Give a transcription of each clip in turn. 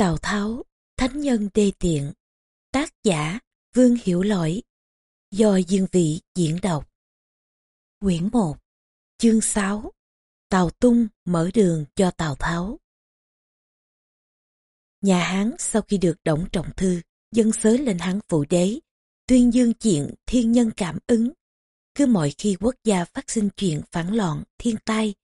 Tào Tháo, Thánh Nhân Đê Tiện Tác giả Vương Hiểu Lỗi Do Dương Vị diễn đọc. Quyển 1 Chương 6 Tào Tung mở đường cho Tào Tháo. Nhà Hán sau khi được Đổng Trọng Thư dân sớ lên Hán phụ đế tuyên dương chuyện thiên nhân cảm ứng. Cứ mọi khi quốc gia phát sinh chuyện phản loạn thiên tai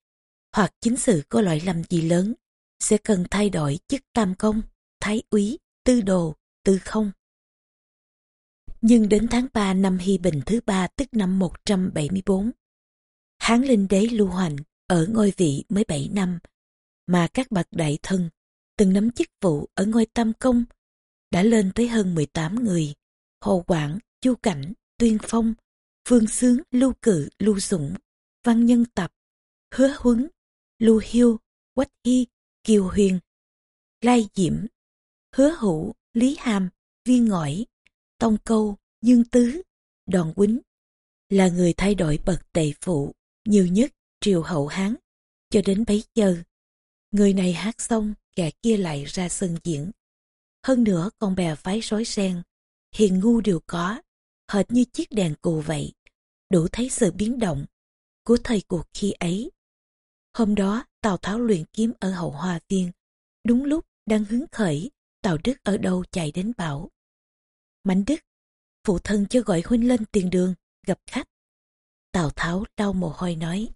hoặc chính sự có loại lầm gì lớn sẽ cần thay đổi chức tam công thái úy, tư đồ, tư không. Nhưng đến tháng 3 năm Hy Bình thứ ba tức năm 174, Hán Linh Đế lưu hoành ở ngôi vị mới 7 năm, mà các bậc đại thân từng nắm chức vụ ở ngôi tam công đã lên tới hơn 18 người, Hồ Quảng, Chu Cảnh, Tuyên Phong, Phương Sướng, Lưu Cự, Lưu Dũng, Văn Nhân Tập, Hứa Huấn, Lưu Hiêu, Quách Hy, Kiều Huyền, Lai Diễm, hứa hữu, lý hàm, viên ngõi, tông câu, dương tứ, đoàn quýnh là người thay đổi bậc tề phụ nhiều nhất triều hậu hán cho đến bấy giờ. Người này hát xong kẻ kia lại ra sân diễn. Hơn nữa con bè phái rối ren hiền ngu đều có hệt như chiếc đèn cù vậy đủ thấy sự biến động của thời cuộc khi ấy. Hôm đó tào tháo luyện kiếm ở hậu hoa viên đúng lúc đang hứng khởi Tào Đức ở đâu chạy đến bảo. Mạnh Đức, phụ thân cho gọi huynh lên tiền đường, gặp khách. Tào Tháo đau mồ hôi nói.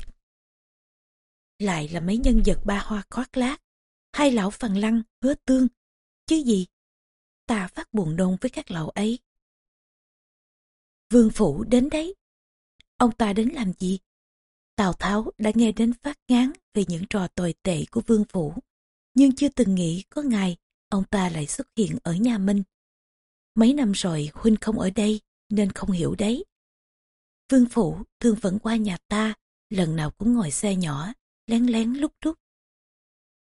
Lại là mấy nhân vật ba hoa khoác lác, hai lão phàn lăng, hứa tương, chứ gì. Ta phát buồn nôn với các lão ấy. Vương Phủ đến đấy. Ông ta đến làm gì? Tào Tháo đã nghe đến phát ngán về những trò tồi tệ của Vương Phủ, nhưng chưa từng nghĩ có ngày ông ta lại xuất hiện ở nhà Minh. Mấy năm rồi Huynh không ở đây nên không hiểu đấy. Vương Phủ thường vẫn qua nhà ta, lần nào cũng ngồi xe nhỏ, lén lén lúc lúc.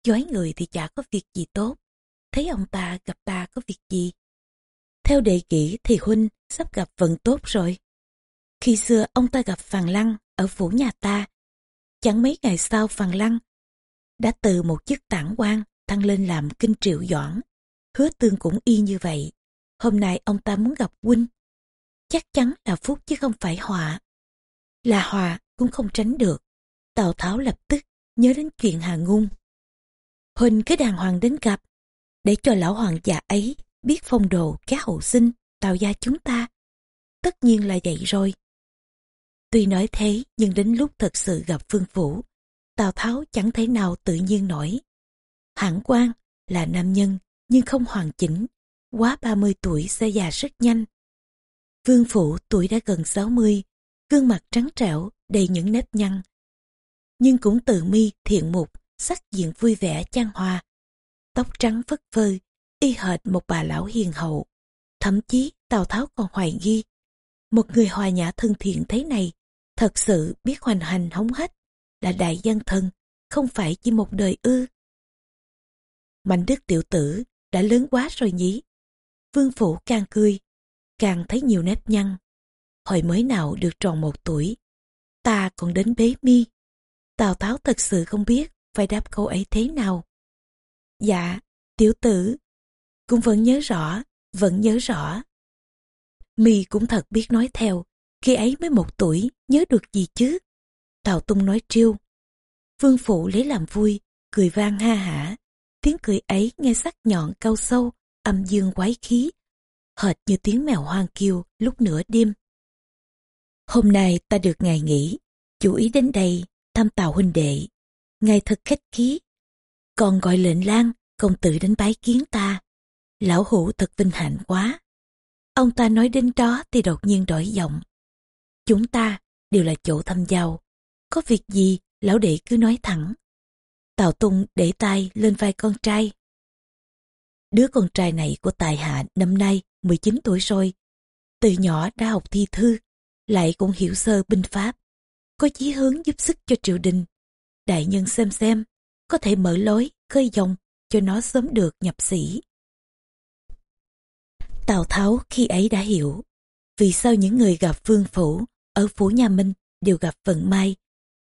Giói người thì chả có việc gì tốt, thấy ông ta gặp ta có việc gì. Theo đề kỷ thì Huynh sắp gặp vận tốt rồi. Khi xưa ông ta gặp Phàn Lăng ở phủ nhà ta, chẳng mấy ngày sau Phàn Lăng đã từ một chức tản quan thăng lên làm kinh triệu doãn. Hứa tương cũng y như vậy. Hôm nay ông ta muốn gặp huynh. Chắc chắn là phúc chứ không phải họa. Là hòa cũng không tránh được. Tào Tháo lập tức nhớ đến chuyện Hà Ngung. Huynh cứ đàng hoàng đến gặp, để cho lão hoàng già ấy biết phong độ cá hậu sinh, tào gia chúng ta. Tất nhiên là vậy rồi. Tuy nói thế, nhưng đến lúc thật sự gặp vương Phủ, Tào Tháo chẳng thể nào tự nhiên nổi. Hạng quan là nam nhân nhưng không hoàn chỉnh, quá 30 tuổi sẽ già rất nhanh. Vương phủ tuổi đã gần 60, gương mặt trắng trẻo, đầy những nếp nhăn. Nhưng cũng từ mi thiện mục, sắc diện vui vẻ chan hòa Tóc trắng phất phơ, y hệt một bà lão hiền hậu. Thậm chí Tào Tháo còn hoài nghi. Một người hòa nhã thân thiện thế này, thật sự biết hoành hành hống hết, là đại dân thân, không phải chỉ một đời ư. Mạnh đức tiểu tử đã lớn quá rồi nhỉ. Vương phủ càng cười, càng thấy nhiều nếp nhăn. Hồi mới nào được tròn một tuổi, ta còn đến bế mi. Tào Tháo thật sự không biết phải đáp câu ấy thế nào. Dạ, tiểu tử, cũng vẫn nhớ rõ, vẫn nhớ rõ. Mi cũng thật biết nói theo, khi ấy mới một tuổi, nhớ được gì chứ? Tào Tung nói triêu. Vương Phụ lấy làm vui, cười vang ha hả. Tiếng cười ấy nghe sắc nhọn cao sâu, âm dương quái khí, hệt như tiếng mèo hoang kêu lúc nửa đêm. Hôm nay ta được ngài nghỉ, chủ ý đến đây thăm tào huynh đệ. Ngài thật khách khí, còn gọi lệnh lang công tử đến bái kiến ta. Lão hủ thật vinh hạnh quá. Ông ta nói đến đó thì đột nhiên đổi giọng. Chúng ta đều là chỗ thăm giàu, Có việc gì lão đệ cứ nói thẳng. Tào Tung để tay lên vai con trai. Đứa con trai này của Tài Hạ năm nay 19 tuổi rồi. Từ nhỏ đã học thi thư, lại cũng hiểu sơ binh pháp. Có chí hướng giúp sức cho triều đình. Đại nhân xem xem, có thể mở lối, khơi dòng cho nó sớm được nhập sĩ. Tào Tháo khi ấy đã hiểu vì sao những người gặp vương phủ ở phủ nhà Minh đều gặp vận may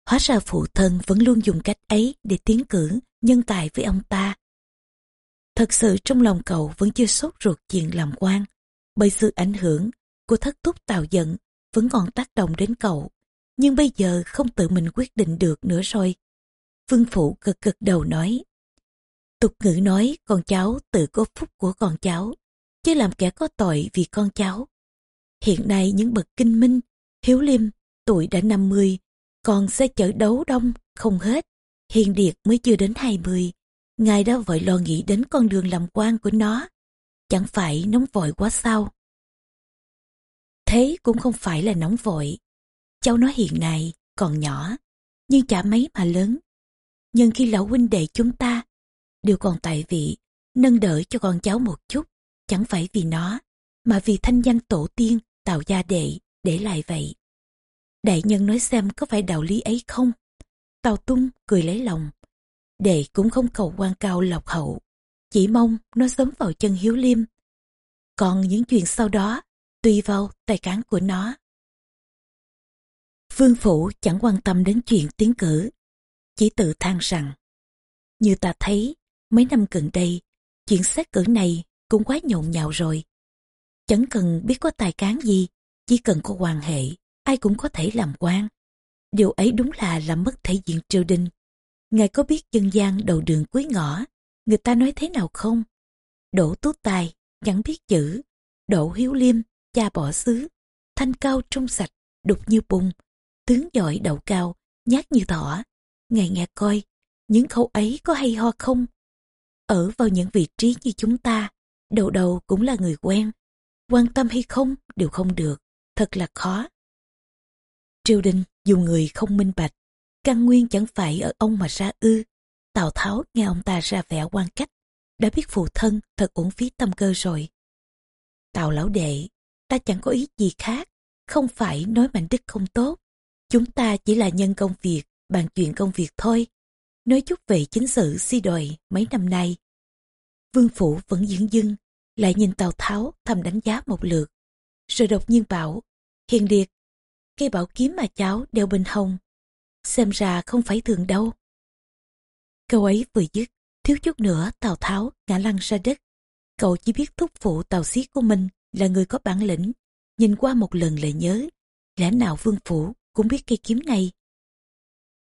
Hóa ra phụ thân vẫn luôn dùng cách ấy để tiến cử nhân tài với ông ta. Thật sự trong lòng cậu vẫn chưa sốt ruột chuyện làm quan, bởi sự ảnh hưởng của thất túc tạo giận vẫn còn tác động đến cậu. Nhưng bây giờ không tự mình quyết định được nữa rồi. Vương Phụ cực cực đầu nói. Tục ngữ nói con cháu tự có phúc của con cháu, chứ làm kẻ có tội vì con cháu. Hiện nay những bậc kinh minh, hiếu liêm, tuổi đã 50, còn sẽ chở đấu đông, không hết. Hiền Điệt mới chưa đến 20, ngài đã vội lo nghĩ đến con đường làm quan của nó. Chẳng phải nóng vội quá sao? Thế cũng không phải là nóng vội. Cháu nó hiện nay còn nhỏ, nhưng chả mấy mà lớn. Nhưng khi lão huynh đệ chúng ta đều còn tại vị, nâng đỡ cho con cháu một chút, chẳng phải vì nó, mà vì thanh danh tổ tiên tạo gia đệ để lại vậy. Đại nhân nói xem có phải đạo lý ấy không? Tào tung cười lấy lòng. Đệ cũng không cầu quan cao lộc hậu, chỉ mong nó sớm vào chân hiếu liêm. Còn những chuyện sau đó, tùy vào tài cán của nó. Vương Phủ chẳng quan tâm đến chuyện tiến cử, chỉ tự than rằng. Như ta thấy, mấy năm gần đây, chuyện xét cử này cũng quá nhộn nhạo rồi. Chẳng cần biết có tài cán gì, chỉ cần có quan hệ, ai cũng có thể làm quan. Điều ấy đúng là làm mất thể diện triều đình. Ngài có biết dân gian đầu đường cuối ngõ, người ta nói thế nào không? Đỗ tú tài, chẳng biết chữ. Đỗ hiếu liêm, cha bỏ xứ. Thanh cao trong sạch, đục như bùn. Tướng giỏi đậu cao, nhát như thỏ. Ngài nghe coi, những câu ấy có hay ho không? Ở vào những vị trí như chúng ta, đầu đầu cũng là người quen. Quan tâm hay không đều không được, thật là khó. Triều đình dùng người không minh bạch, căn nguyên chẳng phải ở ông mà ra ư. Tào Tháo nghe ông ta ra vẻ quan cách, đã biết phụ thân thật uổng phí tâm cơ rồi. Tào lão đệ, ta chẳng có ý gì khác, không phải nói mạnh đức không tốt. Chúng ta chỉ là nhân công việc, bàn chuyện công việc thôi. Nói chút về chính sự si đòi mấy năm nay. Vương Phủ vẫn dưỡng dưng, lại nhìn Tào Tháo thầm đánh giá một lượt. Rồi đột nhiên bảo, hiền điệt, cây bảo kiếm mà cháu đeo bên hông, xem ra không phải thường đâu. Câu ấy vừa dứt, thiếu chút nữa Tào Tháo ngã lăn ra đất. Cậu chỉ biết thúc phụ Tào Xí của mình là người có bản lĩnh, nhìn qua một lần lại nhớ, lẽ nào Vương Phủ cũng biết cây kiếm này.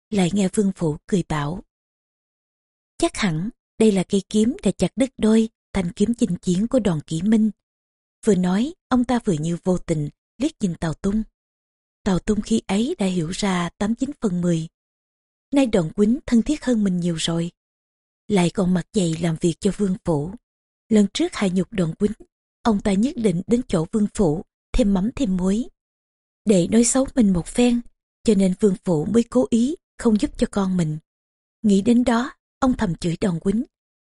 Lại nghe Vương Phủ cười bảo, chắc hẳn đây là cây kiếm đã chặt đứt đôi thanh kiếm chinh chiến của đoàn kỷ minh. Vừa nói, ông ta vừa như vô tình liếc nhìn Tào Tung. Tào Tung khi ấy đã hiểu ra 89 phần 10. Nay đoàn quýnh thân thiết hơn mình nhiều rồi. Lại còn mặt dày làm việc cho vương phủ. Lần trước hại nhục đoàn quýnh, ông ta nhất định đến chỗ vương phủ, thêm mắm thêm muối. Để nói xấu mình một phen, cho nên vương phủ mới cố ý không giúp cho con mình. Nghĩ đến đó, ông thầm chửi đoàn quýnh.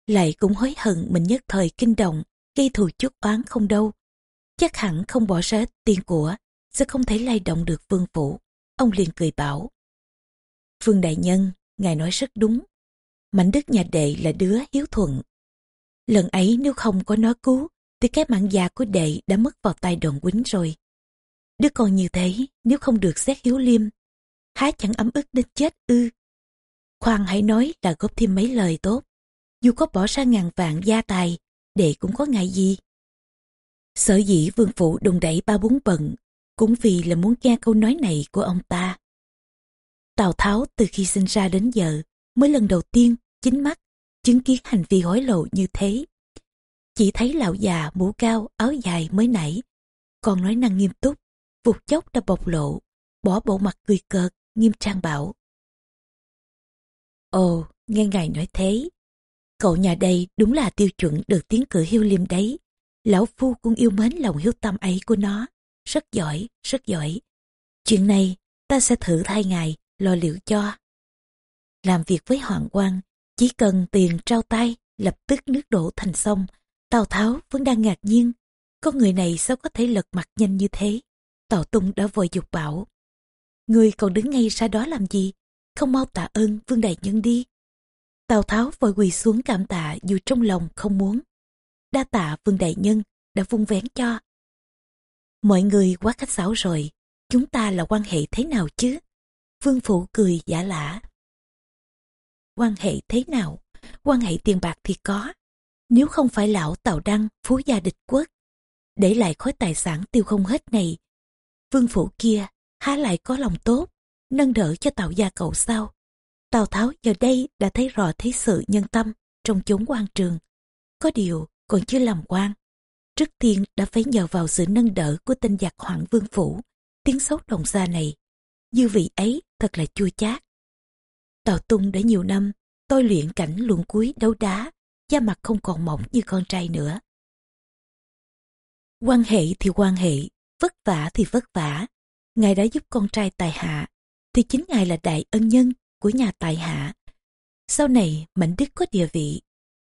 Lại cũng hối hận mình nhất thời kinh động, gây thù chút oán không đâu. Chắc hẳn không bỏ ra tiền của sẽ không thể lay động được vương phủ. Ông liền cười bảo. Vương Đại Nhân, ngài nói rất đúng. Mảnh đức nhà đệ là đứa hiếu thuận. Lần ấy nếu không có nó cứu, thì cái mạng già của đệ đã mất vào tay đòn quýnh rồi. Đứa con như thế, nếu không được xét hiếu liêm, há chẳng ấm ức đến chết ư. Khoan hãy nói là góp thêm mấy lời tốt. Dù có bỏ ra ngàn vạn gia tài, đệ cũng có ngại gì. Sở dĩ vương Phủ đùng đẩy ba bốn bận cũng vì là muốn nghe câu nói này của ông ta. Tào Tháo từ khi sinh ra đến giờ mới lần đầu tiên chính mắt chứng kiến hành vi hối lộ như thế. Chỉ thấy lão già mũ cao áo dài mới nảy, còn nói năng nghiêm túc, vụt chốc đã bộc lộ, bỏ bộ mặt cười cợt, nghiêm trang bảo. Ồ, nghe ngài nói thế, cậu nhà đây đúng là tiêu chuẩn được tiến cử hiêu liêm đấy. Lão Phu cũng yêu mến lòng hiếu tâm ấy của nó rất giỏi, rất giỏi. Chuyện này ta sẽ thử thay ngài lo liệu cho. Làm việc với hoàng quan, chỉ cần tiền trao tay, lập tức nước đổ thành sông. Tào Tháo vẫn đang ngạc nhiên, con người này sao có thể lật mặt nhanh như thế? Tào Tung đã vội dục bảo. Người còn đứng ngay ra đó làm gì? Không mau tạ ơn Vương Đại Nhân đi. Tào Tháo vội quỳ xuống cảm tạ dù trong lòng không muốn. Đa tạ Vương Đại Nhân đã vung vén cho. Mọi người quá khách sáo rồi, chúng ta là quan hệ thế nào chứ? Vương Phụ cười giả lả. Quan hệ thế nào? Quan hệ tiền bạc thì có. Nếu không phải lão Tào Đăng, phú gia địch quốc, để lại khối tài sản tiêu không hết này, vương phủ kia há lại có lòng tốt, nâng đỡ cho tạo gia cậu sao? Tào Tháo giờ đây đã thấy rõ thế sự nhân tâm trong chốn quan trường. Có điều còn chưa làm quan. Trước tiên đã phải nhờ vào sự nâng đỡ của tên giặc Hoàng Vương Phủ, tiếng xấu đồng xa này. Dư vị ấy thật là chua chát. Tào Tung đã nhiều năm tôi luyện cảnh luồn cuối đấu đá, da mặt không còn mỏng như con trai nữa. Quan hệ thì quan hệ, vất vả thì vất vả. Ngài đã giúp con trai tài hạ, thì chính ngài là đại ân nhân của nhà tài hạ. Sau này Mạnh Đức có địa vị,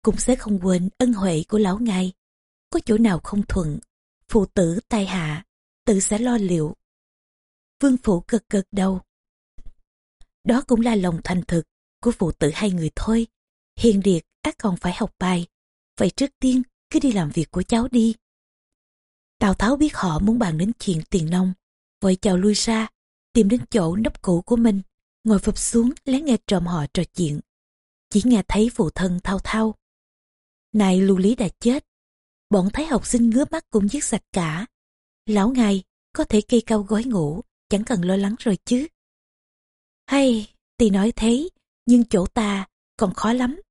cũng sẽ không quên ân huệ của lão ngài. Có chỗ nào không thuận, phụ tử tài hạ, tự sẽ lo liệu. Vương phủ cực cực đầu. Đó cũng là lòng thành thực của phụ tử hai người thôi. Hiền điệt ác còn phải học bài. Vậy trước tiên cứ đi làm việc của cháu đi. Tào Tháo biết họ muốn bàn đến chuyện tiền nông. Vội chào lui ra, tìm đến chỗ nấp cũ của mình ngồi phập xuống lắng nghe trộm họ trò chuyện. Chỉ nghe thấy phụ thân thao thao. Này lưu lý đã chết, bọn thấy học sinh ngứa mắt cũng giết sạch cả. Lão ngài có thể cây cao gói ngủ, chẳng cần lo lắng rồi chứ. Hay, thì nói thế, nhưng chỗ ta còn khó lắm.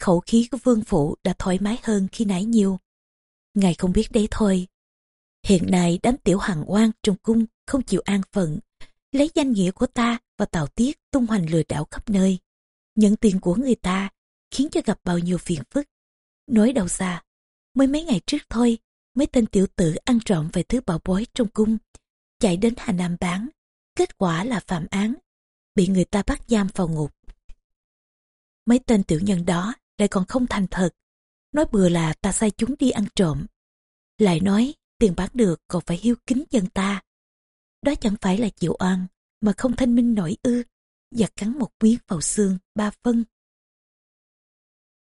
Khẩu khí của vương phụ đã thoải mái hơn khi nãy nhiều. Ngài không biết đấy thôi. Hiện nay đám tiểu hằng oan trong cung không chịu an phận, lấy danh nghĩa của ta và Tào Tiết tung hoành lừa đảo khắp nơi. Nhận tiền của người ta khiến cho gặp bao nhiêu phiền phức. Nói đâu xa, mới mấy ngày trước thôi, mấy tên tiểu tử ăn trộm về thứ bảo bối trong cung, chạy đến Hà Nam bán. Kết quả là phạm án, bị người ta bắt giam vào ngục. Mấy tên tiểu nhân đó lại còn không thành thật, nói bừa là ta sai chúng đi ăn trộm. Lại nói tiền bán được còn phải hiếu kính dân ta. Đó chẳng phải là chịu oan, mà không thanh minh nổi ư, và cắn một miếng vào xương ba phân.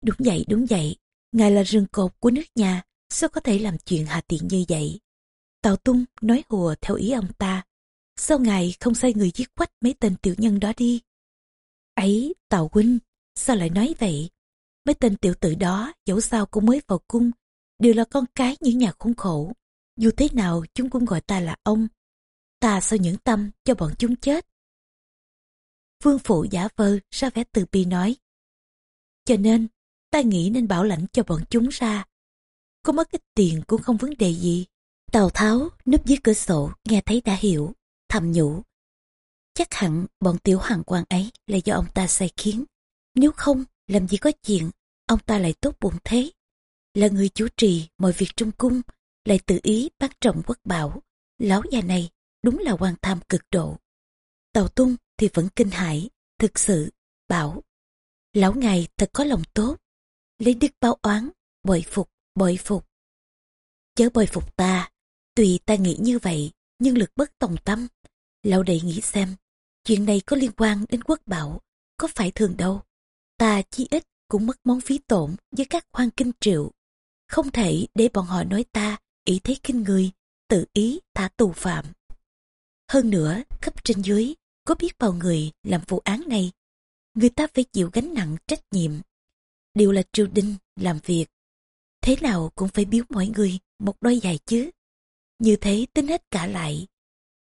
Đúng vậy, đúng vậy, ngài là rừng cột của nước nhà, sao có thể làm chuyện hạ tiện như vậy? Tào Tung nói hùa theo ý ông ta, sao ngài không sai người giết quách mấy tên tiểu nhân đó đi? Ấy, Tào Huynh, sao lại nói vậy? Mấy tên tiểu tử đó dẫu sao cũng mới vào cung, đều là con cái những nhà khốn khổ. Dù thế nào chúng cũng gọi ta là ông, ta sao những tâm cho bọn chúng chết. Vương phụ giả vờ ra vẻ từ bi nói. Cho nên, ta nghĩ nên bảo lãnh cho bọn chúng ra. Có mất ít tiền cũng không vấn đề gì. Tào Tháo núp dưới cửa sổ nghe thấy đã hiểu, thầm nhủ. Chắc hẳn bọn tiểu hoàng quan ấy là do ông ta sai khiến. Nếu không, làm gì có chuyện, ông ta lại tốt bụng thế. Là người chủ trì mọi việc trong cung, lại tự ý bắt trọng quốc bảo. Lão già này đúng là quan tham cực độ. Tàu tung thì vẫn kinh hãi, thực sự, bảo. Lão ngài thật có lòng tốt, lấy đức báo oán, bội phục, bội phục. Chớ bội phục ta, tùy ta nghĩ như vậy, nhưng lực bất tòng tâm. Lão đệ nghĩ xem, chuyện này có liên quan đến quốc bảo, có phải thường đâu. Ta chi ít cũng mất món phí tổn với các quan kinh triệu. Không thể để bọn họ nói ta ý thế kinh người, tự ý thả tù phạm. Hơn nữa, cấp trên dưới, có biết bao người làm vụ án này. Người ta phải chịu gánh nặng trách nhiệm. Điều là triều đình làm việc. Thế nào cũng phải biếu mọi người một đôi giày chứ. Như thế tính hết cả lại.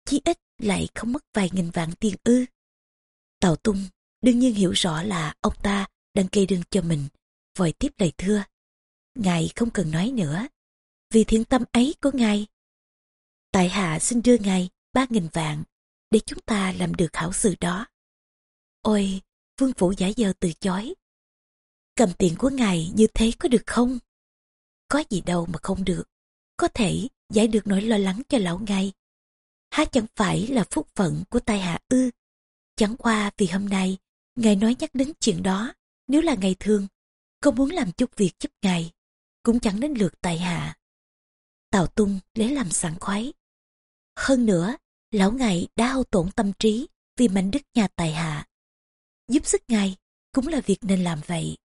Chí ít lại không mất vài nghìn vạn tiền ư. Tào Tung đương nhiên hiểu rõ là ông ta đang gây đơn cho mình. Vội tiếp lời thưa. Ngài không cần nói nữa. Vì thiện tâm ấy của ngài. Tại hạ xin đưa ngài ba nghìn vạn để chúng ta làm được hảo sự đó. Ôi, vương phủ giả dơ từ chối. Cầm tiền của ngài như thế có được không? Có gì đâu mà không được. Có thể giải được nỗi lo lắng cho lão ngài. Há chẳng phải là phúc phận của tai hạ ư. Chẳng qua vì hôm nay, ngài nói nhắc đến chuyện đó. Nếu là ngày thường, cô muốn làm chút việc giúp ngài, cũng chẳng đến lượt tại hạ. Tào Tung lấy làm sảng khoái. Hơn nữa, lão ngài đã hao tổn tâm trí vì mảnh đức nhà tài hạ. Giúp sức ngài cũng là việc nên làm vậy.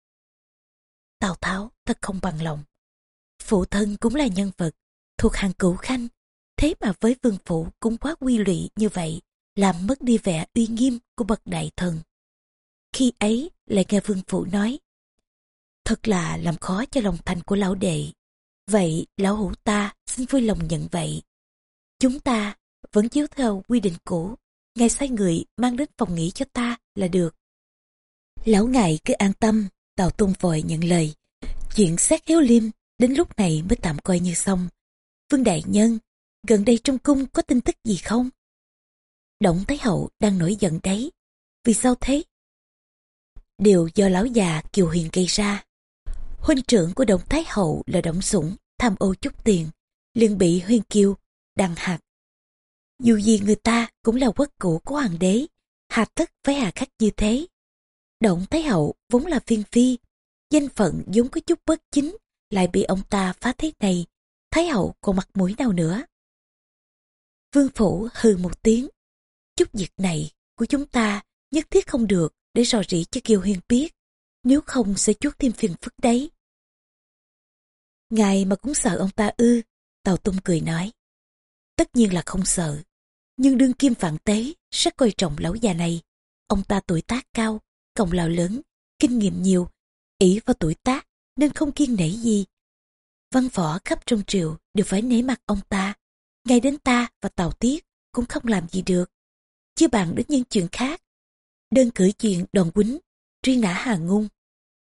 Tào Tháo thật không bằng lòng. Phụ thân cũng là nhân vật thuộc hàng cửu khanh, thế mà với vương phụ cũng quá quy lụy như vậy, làm mất đi vẻ uy nghiêm của bậc đại thần. Khi ấy lại nghe vương phụ nói, Thật là làm khó cho lòng thành của lão đệ. Vậy lão hữu ta xin vui lòng nhận vậy. Chúng ta vẫn chiếu theo quy định cũ. Ngài sai người mang đến phòng nghỉ cho ta là được. Lão ngài cứ an tâm, Tào tôn vội nhận lời. Chuyện xét hiếu liêm đến lúc này mới tạm coi như xong. Vương Đại Nhân, gần đây trong cung có tin tức gì không? Động Thái Hậu đang nổi giận đấy. Vì sao thế? Điều do lão già Kiều Huyền gây ra. Huynh trưởng của Động Thái Hậu là Động Sủng, tham ô chút tiền, liền bị Huyên kiêu đằng hạt. Dù gì người ta cũng là quốc cũ của hoàng đế, hà tất với hà khắc như thế. Động Thái Hậu vốn là viên phi, danh phận vốn có chút bất chính, lại bị ông ta phá thế này, Thái Hậu còn mặt mũi nào nữa. Vương Phủ hừ một tiếng, chút việc này của chúng ta nhất thiết không được để rò rỉ cho Kiều huyền biết, nếu không sẽ chuốt thêm phiền phức đấy. Ngài mà cũng sợ ông ta ư, Tàu Tung cười nói. Tất nhiên là không sợ, nhưng đương kim vạn tế rất coi trọng lão già này. Ông ta tuổi tác cao, công lao lớn, kinh nghiệm nhiều, ỷ vào tuổi tác nên không kiên nể gì. Văn võ khắp trong triều đều phải nể mặt ông ta, ngay đến ta và Tàu Tiết cũng không làm gì được. Chứ bàn đến những chuyện khác. Đơn cử chuyện đòn quýnh, truy nã Hà Ngung.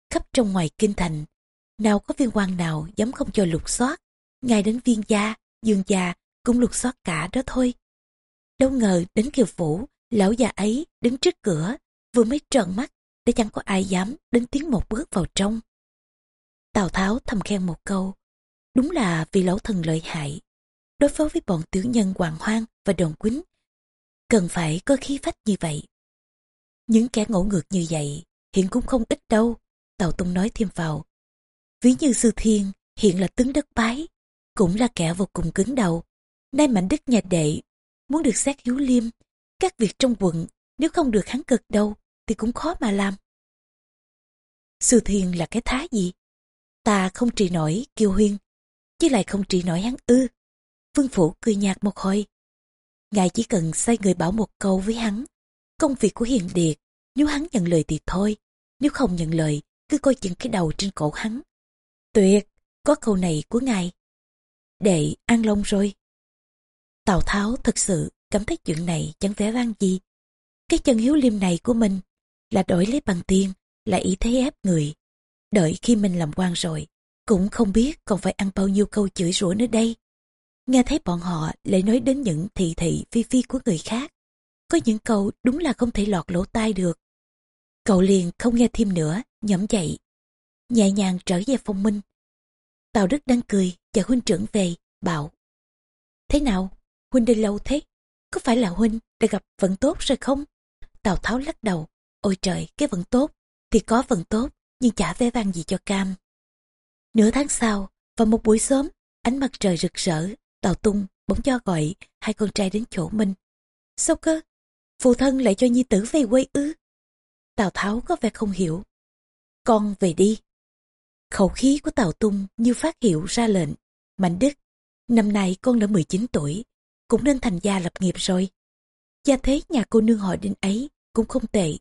Khắp trong ngoài kinh thành, nào có viên quan nào dám không cho lục soát, ngay đến viên gia, dương gia cũng lục xót cả đó thôi. Đâu ngờ đến kiều phủ, lão già ấy đứng trước cửa, vừa mới trợn mắt để chẳng có ai dám đến tiếng một bước vào trong. Tào Tháo thầm khen một câu, đúng là vì lão thần lợi hại. Đối phó với bọn tiểu nhân Hoàng Hoang và Đồn Quýnh, cần phải có khí phách như vậy. Những kẻ ngỗ ngược như vậy hiện cũng không ít đâu, Tào Tung nói thêm vào. Ví như Sư Thiên hiện là tướng đất bái, cũng là kẻ vô cùng cứng đầu. Nay mảnh đất nhà đệ muốn được xét hiếu liêm, các việc trong quận nếu không được hắn cực đâu thì cũng khó mà làm. Sư Thiên là cái thá gì? Ta không trị nổi Kiều Huyên, chứ lại không trị nổi hắn ư. Vương Phủ cười nhạt một hồi. Ngài chỉ cần sai người bảo một câu với hắn. Công việc của Hiền Điệt, nếu hắn nhận lời thì thôi. Nếu không nhận lời, cứ coi chừng cái đầu trên cổ hắn. Tuyệt, có câu này của ngài. Đệ an long rồi. Tào Tháo thật sự cảm thấy chuyện này chẳng vẻ vang gì. Cái chân hiếu liêm này của mình là đổi lấy bằng tiền, là ý thế ép người. Đợi khi mình làm quan rồi, cũng không biết còn phải ăn bao nhiêu câu chửi rủa nữa đây. Nghe thấy bọn họ lại nói đến những thị thị phi phi của người khác. Có những câu đúng là không thể lọt lỗ tai được. Cậu liền không nghe thêm nữa, nhẫm dậy. Nhẹ nhàng trở về phong minh. Tào Đức đang cười, chờ huynh trưởng về, bảo. Thế nào, huynh đi lâu thế? Có phải là huynh đã gặp vận tốt rồi không? Tào Tháo lắc đầu. Ôi trời, cái vận tốt, thì có vận tốt, nhưng chả vẻ vang gì cho cam. Nửa tháng sau, vào một buổi sớm, ánh mặt trời rực rỡ, Tào Tung bỗng cho gọi hai con trai đến chỗ mình. Sao cơ? Phụ thân lại cho nhi tử về quê ư? Tào Tháo có vẻ không hiểu. Con về đi. Khẩu khí của Tào Tung như phát hiệu ra lệnh. Mạnh Đức, năm nay con đã 19 tuổi, cũng nên thành gia lập nghiệp rồi. Gia thế nhà cô nương họ đinh ấy cũng không tệ.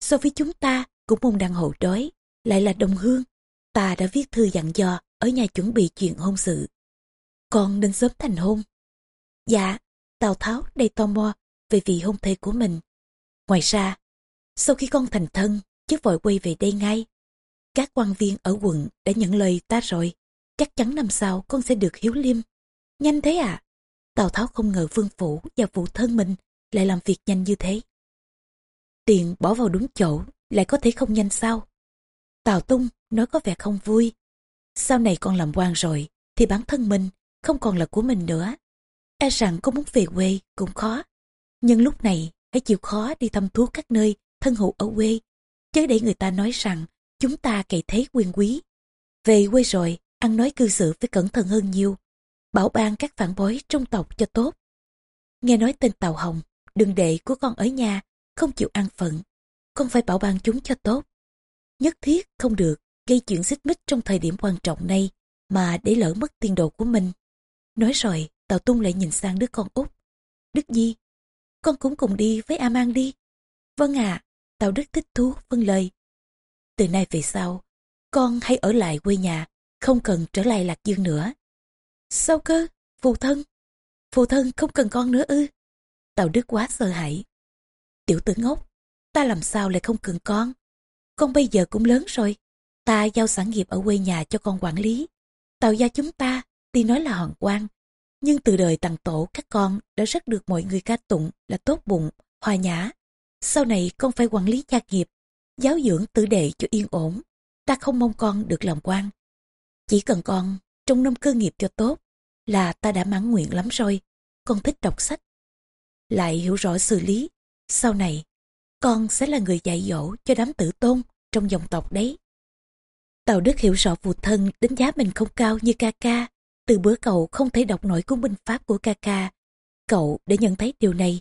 So với chúng ta cũng mong đang hậu đói, lại là đồng hương. Ta đã viết thư dặn dò ở nhà chuẩn bị chuyện hôn sự. Con nên sớm thành hôn. Dạ, Tào Tháo đầy tò mò về vị hôn thê của mình. Ngoài ra, sau khi con thành thân, chứ vội quay về đây ngay. Các quan viên ở quận đã nhận lời ta rồi. Chắc chắn năm sau con sẽ được hiếu liêm. Nhanh thế à? Tào Tháo không ngờ vương phủ và phụ thân mình lại làm việc nhanh như thế. Tiền bỏ vào đúng chỗ lại có thể không nhanh sao? Tào Tung nói có vẻ không vui. Sau này con làm quan rồi thì bản thân mình không còn là của mình nữa. E rằng có muốn về quê cũng khó. Nhưng lúc này hãy chịu khó đi thăm thuốc các nơi thân hữu ở quê. Chớ để người ta nói rằng chúng ta cày thế quyền quý. Về quê rồi, ăn nói cư xử phải cẩn thận hơn nhiều. Bảo ban các phản bối trong tộc cho tốt. Nghe nói tên Tàu Hồng, đừng đệ của con ở nhà, không chịu ăn phận. Con phải bảo ban chúng cho tốt. Nhất thiết không được gây chuyện xích mích trong thời điểm quan trọng này mà để lỡ mất tiền đồ của mình. Nói rồi, Tào Tung lại nhìn sang đứa con út. Đức Nhi, con cũng cùng đi với A Mang đi. Vâng ạ, à, Tào Đức thích thú, vâng lời. Từ nay về sau, con hãy ở lại quê nhà, không cần trở lại Lạc Dương nữa. Sao cơ? Phụ thân? Phụ thân không cần con nữa ư? Tào Đức quá sợ hãi. Tiểu tử ngốc, ta làm sao lại không cần con? Con bây giờ cũng lớn rồi. Ta giao sản nghiệp ở quê nhà cho con quản lý. Tào gia chúng ta, tuy nói là hoàng quan, nhưng từ đời tặng tổ các con đã rất được mọi người ca tụng là tốt bụng, hòa nhã. Sau này con phải quản lý gia nghiệp, giáo dưỡng tử đệ cho yên ổn. Ta không mong con được làm quan. Chỉ cần con trong năm cơ nghiệp cho tốt là ta đã mãn nguyện lắm rồi. Con thích đọc sách. Lại hiểu rõ xử lý. Sau này, con sẽ là người dạy dỗ cho đám tử tôn trong dòng tộc đấy. Tào Đức hiểu rõ phụ thân đánh giá mình không cao như ca ca. Từ bữa cậu không thể đọc nổi cuốn binh pháp của ca ca. Cậu đã nhận thấy điều này.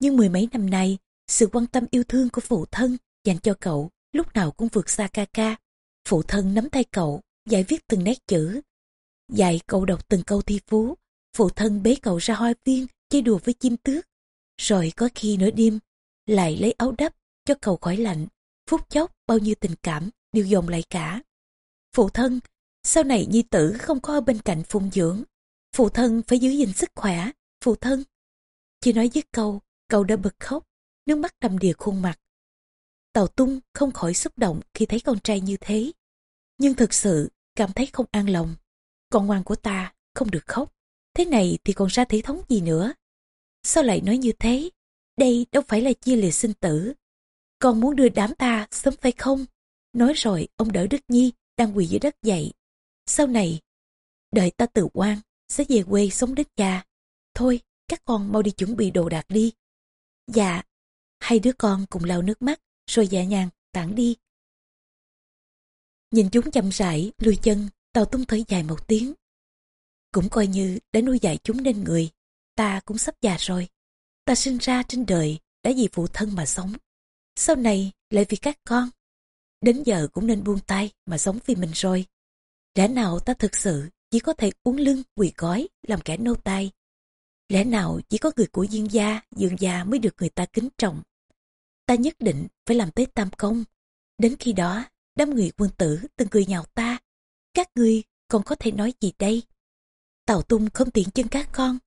Nhưng mười mấy năm nay, sự quan tâm yêu thương của phụ thân dành cho cậu lúc nào cũng vượt xa ca ca. Phụ thân nắm tay cậu, giải viết từng nét chữ. Dạy cậu đọc từng câu thi phú. Phụ thân bế cậu ra hoa viên, chơi đùa với chim tước. Rồi có khi nửa đêm, lại lấy áo đắp cho cậu khỏi lạnh. Phút chốc bao nhiêu tình cảm đều dồn lại cả. Phụ thân, sau này nhi tử không có ở bên cạnh phụng dưỡng. Phụ thân phải giữ gìn sức khỏe. Phụ thân. Chỉ nói dứt câu, cậu đã bật khóc, nước mắt đầm đìa khuôn mặt. Tàu tung không khỏi xúc động khi thấy con trai như thế. Nhưng thực sự cảm thấy không an lòng. Con ngoan của ta không được khóc. Thế này thì còn ra thể thống gì nữa. Sao lại nói như thế? Đây đâu phải là chia liệt sinh tử. Con muốn đưa đám ta sớm phải không? Nói rồi ông đỡ Đức Nhi đang quỳ dưới đất dậy. Sau này, đợi ta tự quan, sẽ về quê sống đến già. Thôi, các con mau đi chuẩn bị đồ đạc đi. Dạ, hai đứa con cùng lau nước mắt, rồi dạ nhàng, tản đi. Nhìn chúng chậm rãi, lùi chân, tàu tung thở dài một tiếng. Cũng coi như đã nuôi dạy chúng nên người, ta cũng sắp già rồi. Ta sinh ra trên đời đã vì phụ thân mà sống. Sau này lại vì các con. Đến giờ cũng nên buông tay mà sống vì mình rồi. Lẽ nào ta thực sự chỉ có thể uống lưng quỳ gói làm kẻ nô tay. Lẽ nào chỉ có người của dương gia, dương gia mới được người ta kính trọng. Ta nhất định phải làm tới tam công. Đến khi đó, đám người quân tử từng cười nhạo ta. Các ngươi còn có thể nói gì đây? Tàu tung không tiện chân các con,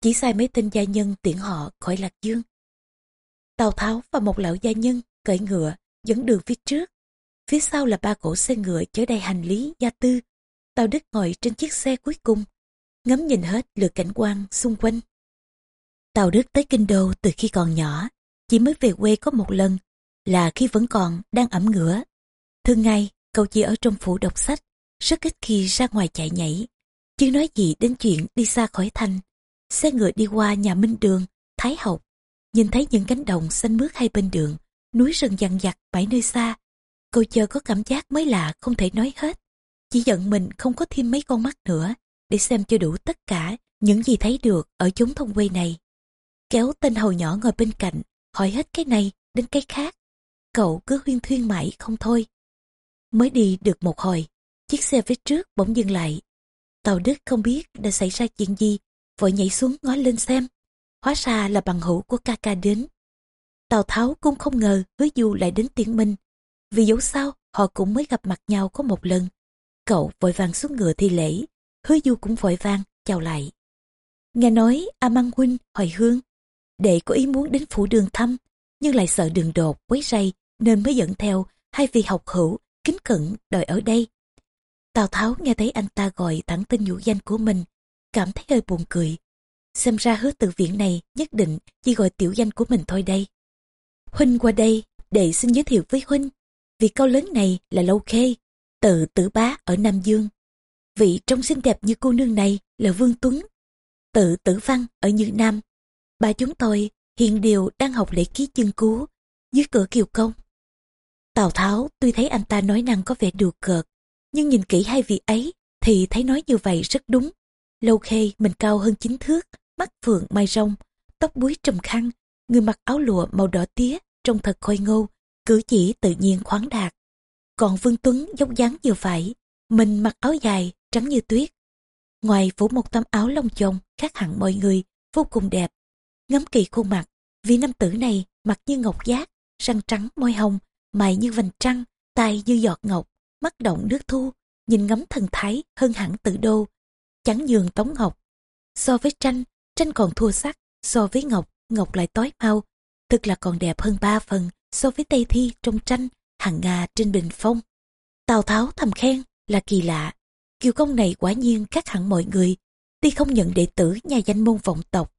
chỉ sai mấy tên gia nhân tiện họ khỏi lạc dương. Tào Tháo và một lão gia nhân cởi ngựa dẫn đường phía trước. Phía sau là ba cỗ xe ngựa chở đầy hành lý gia tư. Tào Đức ngồi trên chiếc xe cuối cùng, ngắm nhìn hết lượt cảnh quan xung quanh. Tào Đức tới Kinh Đô từ khi còn nhỏ, chỉ mới về quê có một lần, là khi vẫn còn đang ẩm ngửa. Thường ngày, cậu chỉ ở trong phủ đọc sách, rất ít khi ra ngoài chạy nhảy. Chứ nói gì đến chuyện đi xa khỏi thành. Xe ngựa đi qua nhà Minh Đường, Thái Học, nhìn thấy những cánh đồng xanh mướt hai bên đường, núi rừng dằn vặt bảy nơi xa. Cậu chờ có cảm giác mới lạ không thể nói hết. Chỉ giận mình không có thêm mấy con mắt nữa để xem cho đủ tất cả những gì thấy được ở chốn thông quê này. Kéo tên hầu nhỏ ngồi bên cạnh, hỏi hết cái này đến cái khác. Cậu cứ huyên thuyên mãi không thôi. Mới đi được một hồi, chiếc xe phía trước bỗng dừng lại. Tàu Đức không biết đã xảy ra chuyện gì, vội nhảy xuống ngó lên xem. Hóa ra là bằng hữu của ca ca đến. Tào Tháo cũng không ngờ hứa du lại đến tiễn minh. Vì dẫu sao, họ cũng mới gặp mặt nhau có một lần. Cậu vội vàng xuống ngựa thi lễ, hứa du cũng vội vàng, chào lại. Nghe nói A Măng Huynh, Hoài Hương, đệ có ý muốn đến phủ đường thăm, nhưng lại sợ đường đột, quấy rầy, nên mới dẫn theo hai vị học hữu, kính cẩn đợi ở đây. Tào Tháo nghe thấy anh ta gọi thẳng tên nhũ danh của mình, cảm thấy hơi buồn cười. Xem ra hứa tự viện này nhất định chỉ gọi tiểu danh của mình thôi đây. Huynh qua đây, đệ xin giới thiệu với Huynh. Vị cao lớn này là Lâu Khê, tự tử bá ở Nam Dương. Vị trông xinh đẹp như cô nương này là Vương Tuấn, tự tử văn ở Như Nam. Ba chúng tôi hiện đều đang học lễ ký chân cú dưới cửa kiều công. Tào Tháo tuy thấy anh ta nói năng có vẻ đùa cợt, nhưng nhìn kỹ hai vị ấy thì thấy nói như vậy rất đúng. Lâu khê mình cao hơn chính thước, mắt phượng mai rong, tóc búi trầm khăn, người mặc áo lụa màu đỏ tía, trông thật khôi ngô, cử chỉ tự nhiên khoáng đạt. Còn Vương Tuấn dốc dáng vừa phải, mình mặc áo dài, trắng như tuyết. Ngoài phủ một tấm áo lông chồng khác hẳn mọi người, vô cùng đẹp. Ngắm kỳ khuôn mặt, vị nam tử này mặt như ngọc giác, răng trắng môi hồng, mày như vành trăng, tai như giọt ngọc, mắt động nước thu, nhìn ngắm thần thái hơn hẳn tự đô. Chẳng nhường Tống Ngọc. So với tranh, tranh còn thua sắc, so với Ngọc, Ngọc lại tối mau. Thực là còn đẹp hơn ba phần so với Tây Thi trong tranh, hàng ngà trên bình phong. Tào Tháo thầm khen là kỳ lạ. Kiều công này quả nhiên khác hẳn mọi người, tuy không nhận đệ tử nhà danh môn vọng tộc.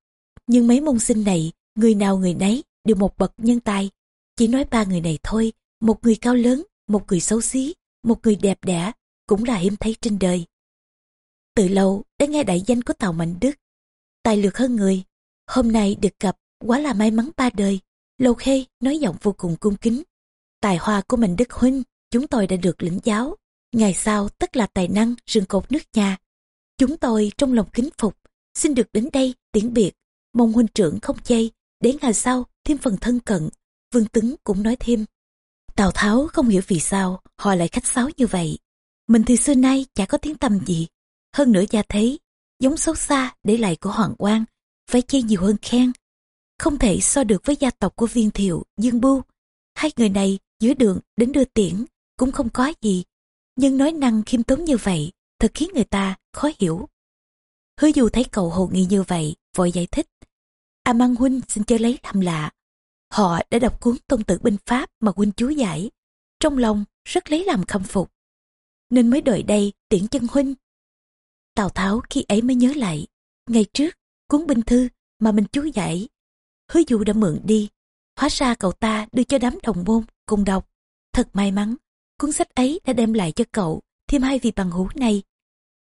Nhưng mấy môn sinh này, người nào người nấy đều một bậc nhân tài. Chỉ nói ba người này thôi, một người cao lớn, một người xấu xí, một người đẹp đẽ, cũng là hiếm thấy trên đời. Từ lâu đã nghe đại danh của Tào Mạnh Đức, tài lược hơn người. Hôm nay được gặp, quá là may mắn ba đời. lâu Khê nói giọng vô cùng cung kính. Tài hoa của Mạnh Đức Huynh, chúng tôi đã được lĩnh giáo. Ngày sau tất là tài năng rừng cột nước nhà. Chúng tôi trong lòng kính phục, xin được đến đây tiễn biệt. Mong huynh trưởng không chê, để ngày sau thêm phần thân cận. Vương Tứng cũng nói thêm. Tào Tháo không hiểu vì sao họ lại khách sáo như vậy. Mình thì xưa nay chả có tiếng tầm gì. Hơn nữa gia thấy, giống xấu xa để lại của Hoàng Quang, phải chê nhiều hơn khen. Không thể so được với gia tộc của viên thiệu, Dương Bưu. Hai người này giữa đường đến đưa tiễn cũng không có gì. Nhưng nói năng khiêm tốn như vậy, thật khiến người ta khó hiểu. Hứa du thấy cậu hồ nghi như vậy, vội giải thích. A Mang Huynh xin cho lấy làm lạ. Họ đã đọc cuốn tôn tử binh pháp mà Huynh chú giải. Trong lòng rất lấy làm khâm phục. Nên mới đợi đây tiễn chân Huynh. Tào Tháo khi ấy mới nhớ lại. Ngày trước, cuốn binh thư mà mình chú giải. Hứa dụ đã mượn đi. Hóa ra cậu ta đưa cho đám đồng môn cùng đọc. Thật may mắn, cuốn sách ấy đã đem lại cho cậu thêm hai vị bằng hữu này.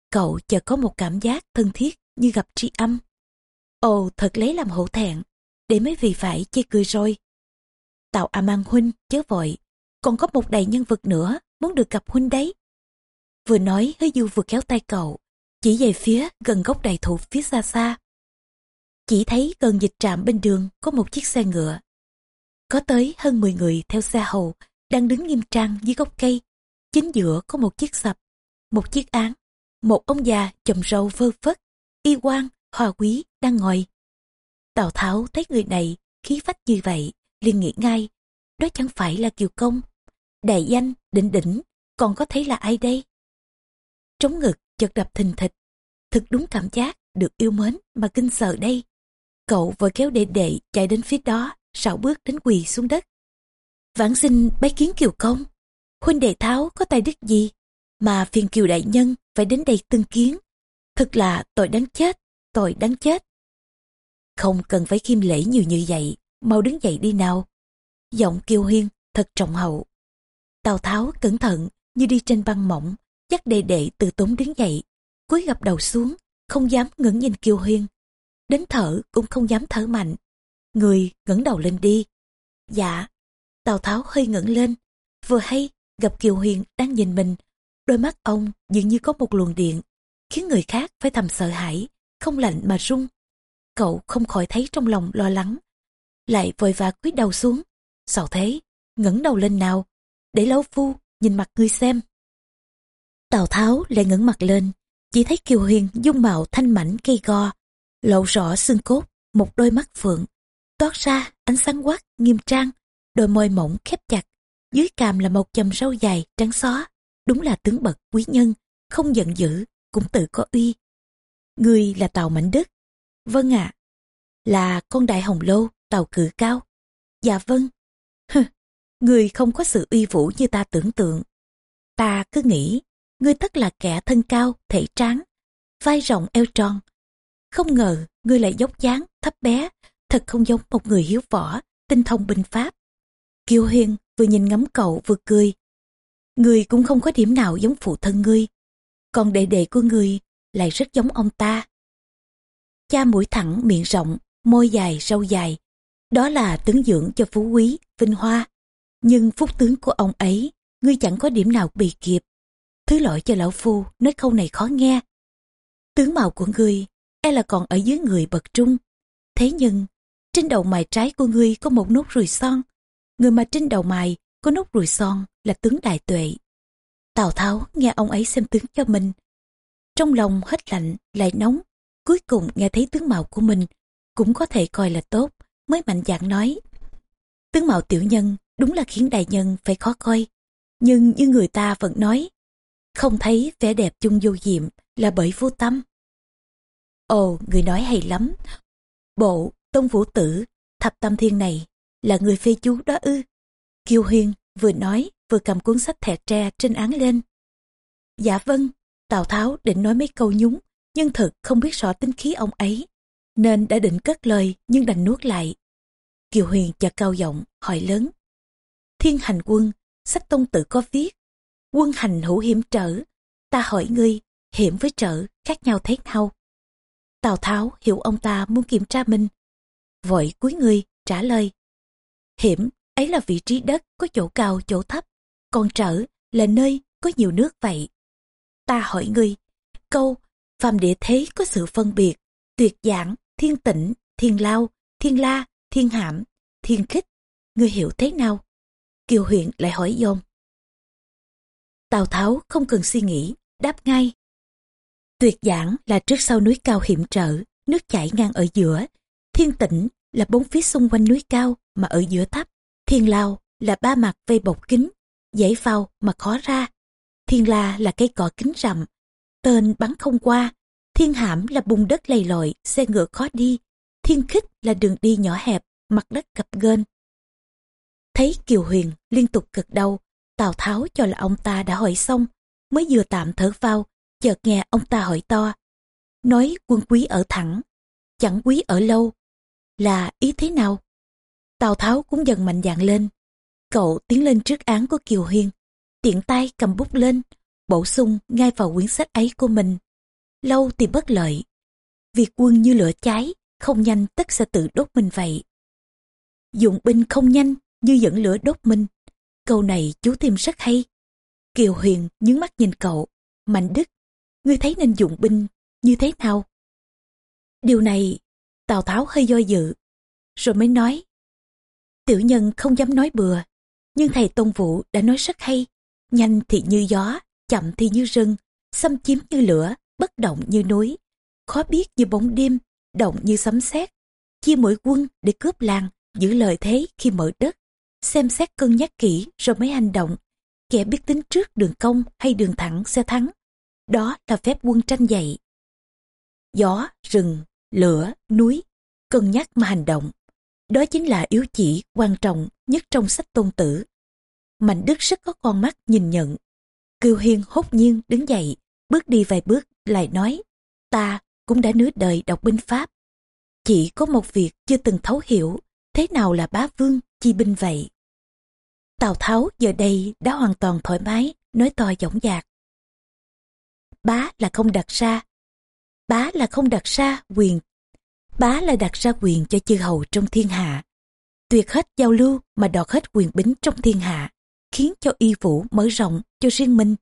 Cậu chợt có một cảm giác thân thiết như gặp tri âm. Ồ, thật lấy làm hổ thẹn, để mấy vị phải chê cười rồi. Tào A Mang Huynh, chớ vội, còn có một đầy nhân vật nữa muốn được gặp Huynh đấy. Vừa nói hứa du vừa kéo tay cậu, chỉ về phía gần gốc đại thụ phía xa xa. Chỉ thấy gần dịch trạm bên đường có một chiếc xe ngựa. Có tới hơn 10 người theo xe hầu đang đứng nghiêm trang dưới gốc cây. Chính giữa có một chiếc sập, một chiếc án, một ông già chồng râu vơ phất, y quan, hòa quý đang ngồi. Tào Tháo thấy người này khí phách như vậy, liền nghĩ ngay, đó chẳng phải là Kiều Công. Đại danh, định đỉnh, còn có thấy là ai đây? Trống ngực, chợt đập thình thịch. Thực đúng cảm giác, được yêu mến mà kinh sợ đây. Cậu vội kéo đệ đệ chạy đến phía đó, sảo bước đến quỳ xuống đất. Vãng sinh bái kiến Kiều Công. Huynh đệ Tháo có tài đức gì mà phiền Kiều Đại Nhân phải đến đây tương kiến. Thật là tội đáng chết, tội đáng chết. Không cần phải khiêm lễ nhiều như vậy, mau đứng dậy đi nào. Giọng Kiều Huyên thật trọng hậu. Tào Tháo cẩn thận như đi trên băng mỏng, dắt đệ đệ từ tốn đứng dậy, cúi gập đầu xuống, không dám ngẩng nhìn Kiều Huyên. Đến thở cũng không dám thở mạnh. Người ngẩng đầu lên đi. Dạ. Tào Tháo hơi ngẩng lên. Vừa hay gặp Kiều hiên đang nhìn mình. Đôi mắt ông dường như có một luồng điện, khiến người khác phải thầm sợ hãi, không lạnh mà run. Cậu không khỏi thấy trong lòng lo lắng. Lại vội vã cúi đầu xuống. Sao thế? ngẩng đầu lên nào. Để lão phu nhìn mặt ngươi xem. Tào Tháo lại ngẩng mặt lên, chỉ thấy Kiều Huyền dung mạo thanh mảnh cây go, lộ rõ xương cốt, một đôi mắt phượng, toát ra ánh sáng quát nghiêm trang, đôi môi mỏng khép chặt, dưới cằm là một chầm râu dài trắng xóa, đúng là tướng bậc quý nhân, không giận dữ, cũng tự có uy. Người là Tàu Mạnh Đức. Vâng ạ. là con đại hồng lô, tàu cử cao. Dạ vâng. Hừ, người không có sự uy vũ như ta tưởng tượng. Ta cứ nghĩ, ngươi tất là kẻ thân cao, thể tráng, vai rộng eo tròn. Không ngờ, ngươi lại dốc dáng, thấp bé, thật không giống một người hiếu võ, tinh thông binh pháp. Kiều Hiền vừa nhìn ngắm cậu vừa cười. Ngươi cũng không có điểm nào giống phụ thân ngươi, còn đệ đệ của ngươi lại rất giống ông ta. Cha mũi thẳng, miệng rộng, môi dài, râu dài, đó là tướng dưỡng cho phú quý, vinh hoa. Nhưng phúc tướng của ông ấy, ngươi chẳng có điểm nào bị kịp. Thứ lỗi cho lão phu, nói câu này khó nghe. Tướng mạo của ngươi, e là còn ở dưới người bậc trung. Thế nhưng, trên đầu mày trái của ngươi có một nốt ruồi son. Người mà trên đầu mày có nốt ruồi son là tướng đại tuệ. Tào Tháo nghe ông ấy xem tướng cho mình. Trong lòng hết lạnh, lại nóng. Cuối cùng nghe thấy tướng mạo của mình cũng có thể coi là tốt, mới mạnh dạn nói. Tướng mạo tiểu nhân đúng là khiến đại nhân phải khó coi. Nhưng như người ta vẫn nói, không thấy vẻ đẹp chung vô diệm là bởi vô tâm. Ồ, người nói hay lắm. Bộ, Tông Vũ Tử, Thập Tâm Thiên này là người phê chú đó ư. Kiều huyên vừa nói vừa cầm cuốn sách thẻ tre trên án lên. Dạ vâng, Tào Tháo định nói mấy câu nhúng, nhưng thực không biết rõ tính khí ông ấy, nên đã định cất lời nhưng đành nuốt lại. Kiều Huyền chợt cao giọng, hỏi lớn. Thiên hành quân, sách tông tự có viết, quân hành hữu hiểm trở, ta hỏi ngươi, hiểm với trở khác nhau thế nào? Tào Tháo hiểu ông ta muốn kiểm tra mình. Vội cúi người trả lời. Hiểm ấy là vị trí đất có chỗ cao chỗ thấp, còn trở là nơi có nhiều nước vậy. Ta hỏi ngươi, câu phàm địa thế có sự phân biệt, tuyệt giảng, thiên tịnh, thiên lao, thiên la, thiên hãm, thiên khích, ngươi hiểu thế nào? Kiều huyện lại hỏi dồn. Tào Tháo không cần suy nghĩ, đáp ngay. Tuyệt giảng là trước sau núi cao hiểm trở, nước chảy ngang ở giữa. Thiên tĩnh là bốn phía xung quanh núi cao mà ở giữa thấp. Thiên lao là ba mặt vây bọc kính, dễ vào mà khó ra. Thiên la là cây cỏ kính rậm, tên bắn không qua. Thiên hãm là bùn đất lầy lội, xe ngựa khó đi. Thiên khích là đường đi nhỏ hẹp, mặt đất cập ghênh. Thấy Kiều Huyền liên tục cực đầu, Tào Tháo cho là ông ta đã hỏi xong, mới vừa tạm thở vào, chợt nghe ông ta hỏi to. Nói quân quý ở thẳng, chẳng quý ở lâu, là ý thế nào? Tào Tháo cũng dần mạnh dạn lên. Cậu tiến lên trước án của Kiều Huyền, tiện tay cầm bút lên, bổ sung ngay vào quyển sách ấy của mình. Lâu thì bất lợi. Việc quân như lửa cháy, không nhanh tất sẽ tự đốt mình vậy. Dụng binh không nhanh như dẫn lửa đốt mình. Câu này chú tìm rất hay. Kiều Huyền nhướng mắt nhìn cậu. Mạnh Đức, ngươi thấy nên dụng binh như thế nào? Điều này, Tào Tháo hơi do dự, rồi mới nói. Tiểu nhân không dám nói bừa, nhưng thầy Tôn Vũ đã nói rất hay. Nhanh thì như gió, chậm thì như rừng, xâm chiếm như lửa, bất động như núi, khó biết như bóng đêm, động như sấm sét, chia mỗi quân để cướp làng, giữ lợi thế khi mở đất, xem xét cân nhắc kỹ rồi mới hành động. Kẻ biết tính trước đường công hay đường thẳng sẽ thắng. Đó là phép quân tranh dạy. Gió, rừng, lửa, núi, cân nhắc mà hành động. Đó chính là yếu chỉ quan trọng nhất trong sách tôn tử. Mạnh Đức rất có con mắt nhìn nhận. Kiều Hiên hốt nhiên đứng dậy, bước đi vài bước lại nói, ta cũng đã nửa đời đọc binh pháp. Chỉ có một việc chưa từng thấu hiểu, thế nào là bá vương chi binh vậy? Tào Tháo giờ đây đã hoàn toàn thoải mái, nói to dõng dạc. Bá là không đặt ra, bá là không đặt ra quyền, bá là đặt ra quyền cho chư hầu trong thiên hạ. Tuyệt hết giao lưu mà đọt hết quyền bính trong thiên hạ, khiến cho y vũ mở rộng cho riêng mình.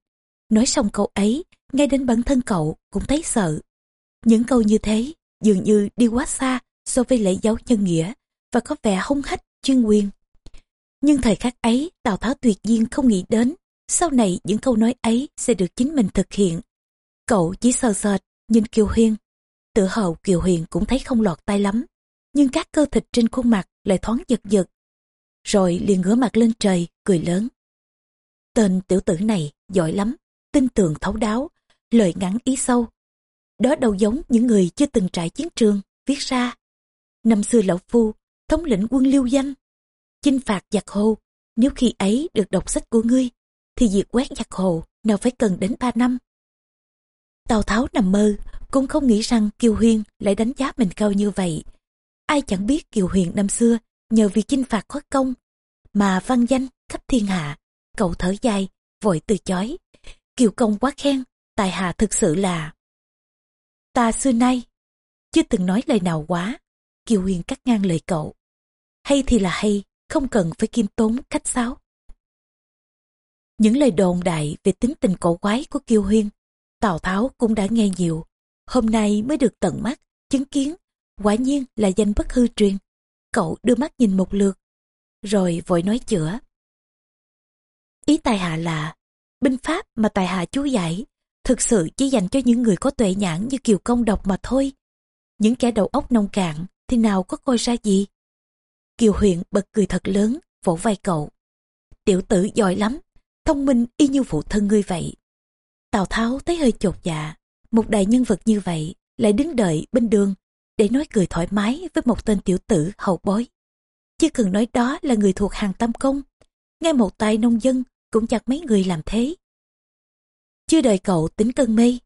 Nói xong câu ấy, ngay đến bản thân cậu cũng thấy sợ. Những câu như thế dường như đi quá xa so với lễ giáo nhân nghĩa và có vẻ hung hách chuyên quyền. Nhưng thời khắc ấy Tào Tháo tuyệt nhiên không nghĩ đến sau này những câu nói ấy sẽ được chính mình thực hiện. Cậu chỉ sờ sệt nhìn Kiều Huyên. Tự hậu Kiều Huyền cũng thấy không lọt tay lắm nhưng các cơ thịt trên khuôn mặt lại thoáng giật giật. Rồi liền ngửa mặt lên trời, cười lớn. Tên tiểu tử này giỏi lắm, tin tưởng thấu đáo, lời ngắn ý sâu. Đó đâu giống những người chưa từng trải chiến trường, viết ra. Năm xưa lão phu, thống lĩnh quân lưu danh, chinh phạt giặc hồ, nếu khi ấy được đọc sách của ngươi, thì diệt quét giặc hồ nào phải cần đến ba năm. Tào Tháo nằm mơ, cũng không nghĩ rằng Kiều Huyền lại đánh giá mình cao như vậy. Ai chẳng biết Kiều Huyền năm xưa nhờ việc chinh phạt có công, mà văn danh khắp thiên hạ. Cậu thở dài, vội từ chối. Kiều công quá khen, tài hạ thực sự là... Ta xưa nay, chưa từng nói lời nào quá. Kiều Huyền cắt ngang lời cậu. Hay thì là hay, không cần phải kiêm tốn khách sáo. Những lời đồn đại về tính tình cổ quái của Kiều Huyên, Tào Tháo cũng đã nghe nhiều. Hôm nay mới được tận mắt, chứng kiến, quả nhiên là danh bất hư truyền. Cậu đưa mắt nhìn một lượt, rồi vội nói chữa. Tài hạ là, binh pháp mà tài hạ chú giải, thực sự chỉ dành cho những người có tuệ nhãn như Kiều Công đọc mà thôi. Những kẻ đầu óc nông cạn thì nào có coi ra gì. Kiều Huyền bật cười thật lớn, vỗ vai cậu. Tiểu tử giỏi lắm, thông minh y như phụ thân ngươi vậy. Tào Tháo thấy hơi chột dạ, một đại nhân vật như vậy lại đứng đợi bên đường để nói cười thoải mái với một tên tiểu tử hậu bối. chưa cần nói đó là người thuộc hàng tam công, ngay một tay nông dân cũng chặt mấy người làm thế. Chưa đợi cậu tính cơn mây,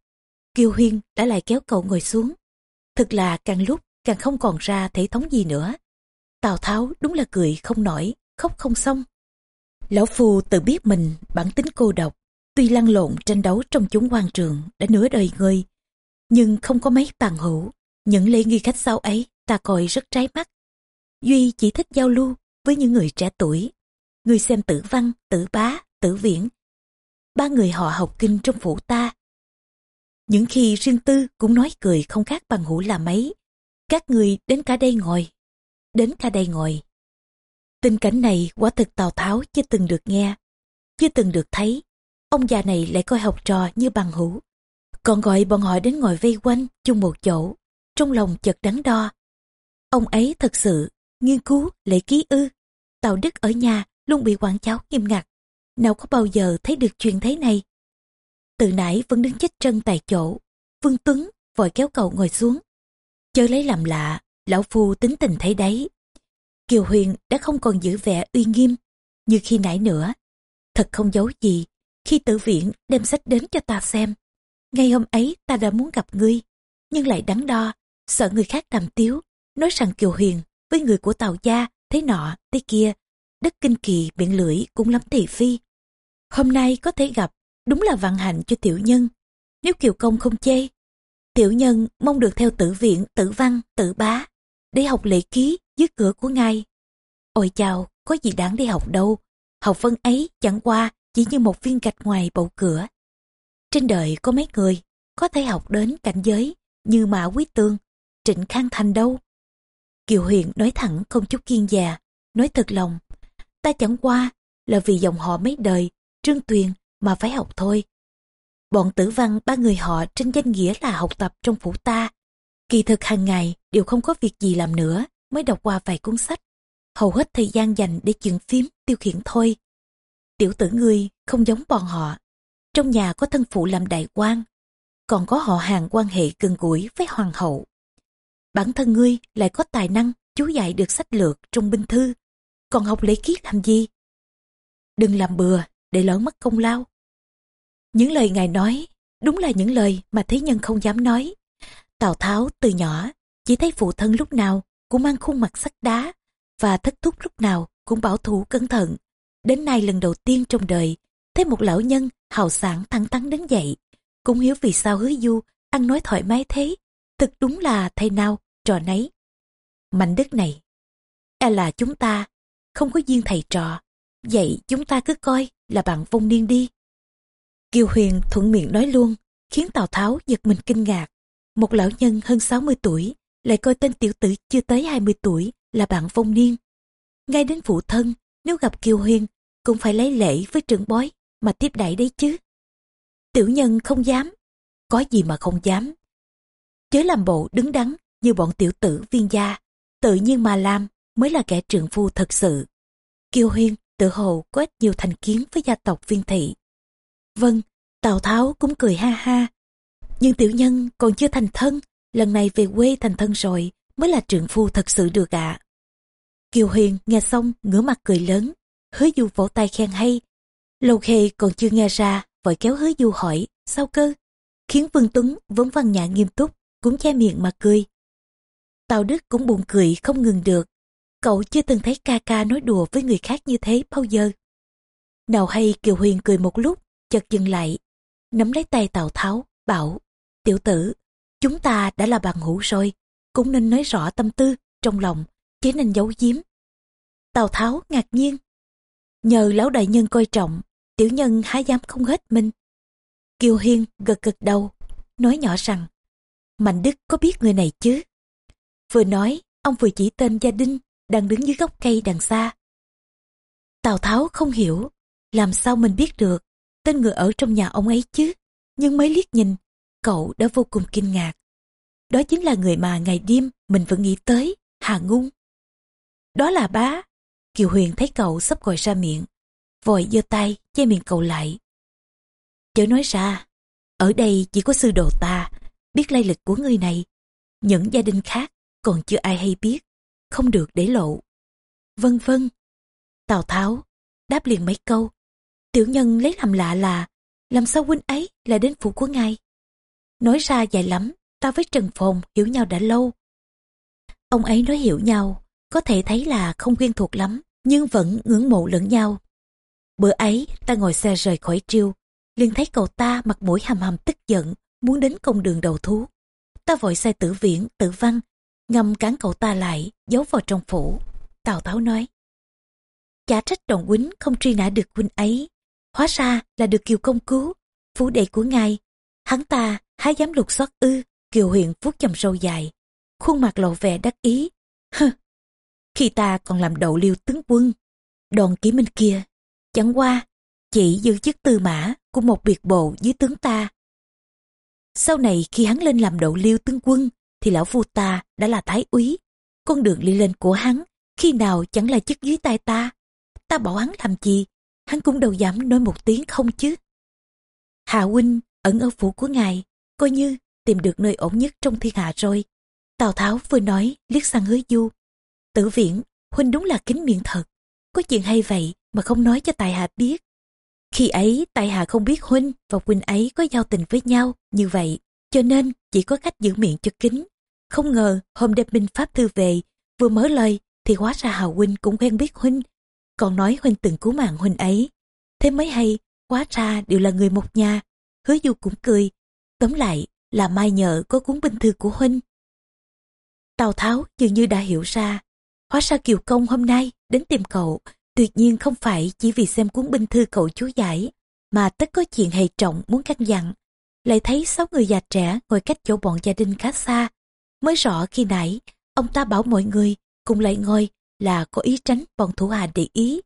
Kiều Huyên đã lại kéo cậu ngồi xuống. thật là càng lúc càng không còn ra thể thống gì nữa. Tào Tháo đúng là cười không nổi, khóc không xong. Lão Phu tự biết mình bản tính cô độc, tuy lăn lộn tranh đấu trong chúng quan trường đã nửa đời người, nhưng không có mấy tàn hữu. Những lễ nghi khách sau ấy ta coi rất trái mắt. Duy chỉ thích giao lưu với những người trẻ tuổi. Người xem tử văn, tử bá, tử viễn. Ba người họ học kinh trong phủ ta. Những khi riêng tư cũng nói cười không khác bằng hữu là mấy. Các người đến cả đây ngồi. Đến cả đây ngồi. Tình cảnh này quả thực Tào Tháo chưa từng được nghe, chưa từng được thấy. Ông già này lại coi học trò như bằng hữu. Còn gọi bọn họ đến ngồi vây quanh chung một chỗ, trong lòng chợt đắn đo. Ông ấy thật sự nghiên cứu lễ ký ư. Tào Đức ở nhà luôn bị quản cháu nghiêm ngặt. Nào có bao giờ thấy được chuyện thế này. Từ nãy vẫn đứng chết chân tại chỗ. Vương Tuấn vội kéo cậu ngồi xuống. Chớ lấy làm lạ, lão phu tính tình thấy đấy. Kiều Huyền đã không còn giữ vẻ uy nghiêm như khi nãy nữa. Thật không giấu gì, khi tử viện đem sách đến cho ta xem. Ngay hôm ấy ta đã muốn gặp ngươi, nhưng lại đắn đo, sợ người khác đàm tiếu, nói rằng Kiều Huyền với người của Tàu Gia thế nọ, thế kia. Đất kinh kỳ miệng lưỡi cũng lắm thị phi. Hôm nay có thể gặp, đúng là vận hạnh cho tiểu nhân. Nếu Kiều Công không chê, tiểu nhân mong được theo tử viện, tử văn, tử bá, để học lễ ký dưới cửa của ngài. Ôi chào, có gì đáng đi học đâu. Học vân ấy chẳng qua chỉ như một viên gạch ngoài bầu cửa. Trên đời có mấy người có thể học đến cảnh giới như Mã Quý Tương, Trịnh Khang Thành đâu. Kiều Huyền nói thẳng không chút kiên già, nói thật lòng. Ta chẳng qua là vì dòng họ mấy đời, trương tuyền mà phải học thôi. Bọn tử văn ba người họ trên danh nghĩa là học tập trong phủ ta. Kỳ thực hàng ngày đều không có việc gì làm nữa mới đọc qua vài cuốn sách. Hầu hết thời gian dành để chuyện phím, tiêu khiển thôi. Tiểu tử ngươi không giống bọn họ. Trong nhà có thân phụ làm đại quan, còn có họ hàng quan hệ gần gũi với hoàng hậu. Bản thân ngươi lại có tài năng chú dạy được sách lược trong binh thư, còn học lễ kiết làm gì? Đừng làm bừa để lỡ mất công lao. Những lời ngài nói đúng là những lời mà thế nhân không dám nói. Tào Tháo từ nhỏ chỉ thấy phụ thân lúc nào cũng mang khuôn mặt sắt đá và thất thúc lúc nào cũng bảo thủ cẩn thận. Đến nay lần đầu tiên trong đời, thấy một lão nhân hào sảng thẳng thắn đứng dậy. Cũng hiểu vì sao hứa du ăn nói thoải mái thế. Thực đúng là thầy nào, trò nấy. mảnh đất này, e là chúng ta không có duyên thầy trò. Vậy chúng ta cứ coi là bạn vong niên đi. Kiều Huyền thuận miệng nói luôn, khiến Tào Tháo giật mình kinh ngạc. Một lão nhân hơn 60 tuổi, lại coi tên tiểu tử chưa tới 20 tuổi là bạn vong niên. Ngay đến phụ thân, nếu gặp Kiều Huyền, cũng phải lấy lễ với trưởng bói mà tiếp đãi đấy chứ. Tiểu nhân không dám, có gì mà không dám. Chớ làm bộ đứng đắn như bọn tiểu tử viên gia, tự nhiên mà làm mới là kẻ trượng phu thật sự. Kiều Huyên tự hồ có ít nhiều thành kiến với gia tộc viên thị. Vâng, Tào Tháo cũng cười ha ha. Nhưng tiểu nhân còn chưa thành thân, lần này về quê thành thân rồi mới là trượng phu thật sự được ạ. Kiều Huyền nghe xong ngửa mặt cười lớn, hứa du vỗ tay khen hay. Lâu khê còn chưa nghe ra, vội kéo hứa du hỏi, sao cơ? Khiến Vương Tuấn vốn văn nhã nghiêm túc, cũng che miệng mà cười. Tào Đức cũng buồn cười không ngừng được. Cậu chưa từng thấy ca ca nói đùa với người khác như thế bao giờ. Nào hay Kiều Huyền cười một lúc, chợt dừng lại, nắm lấy tay Tào Tháo, bảo, tiểu tử, chúng ta đã là bằng hữu rồi, cũng nên nói rõ tâm tư trong lòng, chứ nên giấu giếm. Tào Tháo ngạc nhiên. Nhờ lão đại nhân coi trọng, tiểu nhân há dám không hết mình. Kiều Hiên gật gật đầu, nói nhỏ rằng, Mạnh Đức có biết người này chứ? Vừa nói, ông vừa chỉ tên gia đình đang đứng dưới gốc cây đằng xa. Tào Tháo không hiểu, làm sao mình biết được tên người ở trong nhà ông ấy chứ? Nhưng mới liếc nhìn, cậu đã vô cùng kinh ngạc. Đó chính là người mà ngày đêm mình vẫn nghĩ tới, Hà Ngung. Đó là bá. Kiều Huyền thấy cậu sắp gọi ra miệng. vội giơ tay che miệng cậu lại. Chớ nói ra, ở đây chỉ có sư đồ ta, biết lai lịch của người này. Những gia đình khác còn chưa ai hay biết, không được để lộ. Vân vân. Tào Tháo đáp liền mấy câu. Tiểu nhân lấy làm lạ là, làm sao huynh ấy lại đến phủ của ngài? Nói ra dài lắm, ta với Trần Phồn hiểu nhau đã lâu. Ông ấy nói hiểu nhau, có thể thấy là không quen thuộc lắm, nhưng vẫn ngưỡng mộ lẫn nhau. Bữa ấy, ta ngồi xe rời khỏi triêu, liền thấy cậu ta mặt mũi hầm hầm tức giận, muốn đến công đường đầu thú. Ta vội sai tử viễn, tử văn, ngầm cán cậu ta lại, giấu vào trong phủ. Tào Tháo nói, chả trách đồng quýnh không truy nã được huynh ấy. Hóa ra là được Kiều công cứu, phủ đệ của ngài. Hắn ta há dám lục soát ư, Kiều huyện vuốt chầm râu dài, khuôn mặt lộ vẻ đắc ý. Hừ, khi ta còn làm đậu liêu tướng quân, đòn Ký minh kia, chẳng qua chỉ giữ chức tư mã của một biệt bộ dưới tướng ta. Sau này khi hắn lên làm đậu liêu tướng quân, thì lão phu ta đã là thái úy. Con đường đi lên của hắn, khi nào chẳng là chức dưới tay ta. Ta bảo hắn làm gì, hắn cũng đâu dám nói một tiếng không chứ. Hạ huynh ẩn ở phủ của ngài, coi như tìm được nơi ổn nhất trong thiên hạ rồi. Tào Tháo vừa nói liếc sang hứa du. Tử viễn, huynh đúng là kính miệng thật. Có chuyện hay vậy mà không nói cho Tài Hạ biết. Khi ấy Tài Hạ không biết huynh và huynh ấy có giao tình với nhau như vậy, cho nên chỉ có cách giữ miệng cho kính. Không ngờ hôm đem binh pháp thư về, vừa mở lời thì hóa ra Hào huynh cũng quen biết huynh, còn nói huynh từng cứu mạng huynh ấy. Thế mới hay, hóa ra đều là người một nhà. Hứa Du cũng cười, tóm lại là mai nhờ có cuốn binh thư của huynh. Tào Tháo dường như đã hiểu ra, hóa ra Kiều Công hôm nay đến tìm cậu, tuyệt nhiên không phải chỉ vì xem cuốn binh thư cậu chú giải, mà tất có chuyện hệ trọng muốn căn dặn. Lại thấy sáu người già trẻ ngồi cách chỗ bọn gia đình khá xa, mới rõ khi nãy ông ta bảo mọi người cùng lại ngồi là có ý tránh bọn thủ hạ để ý.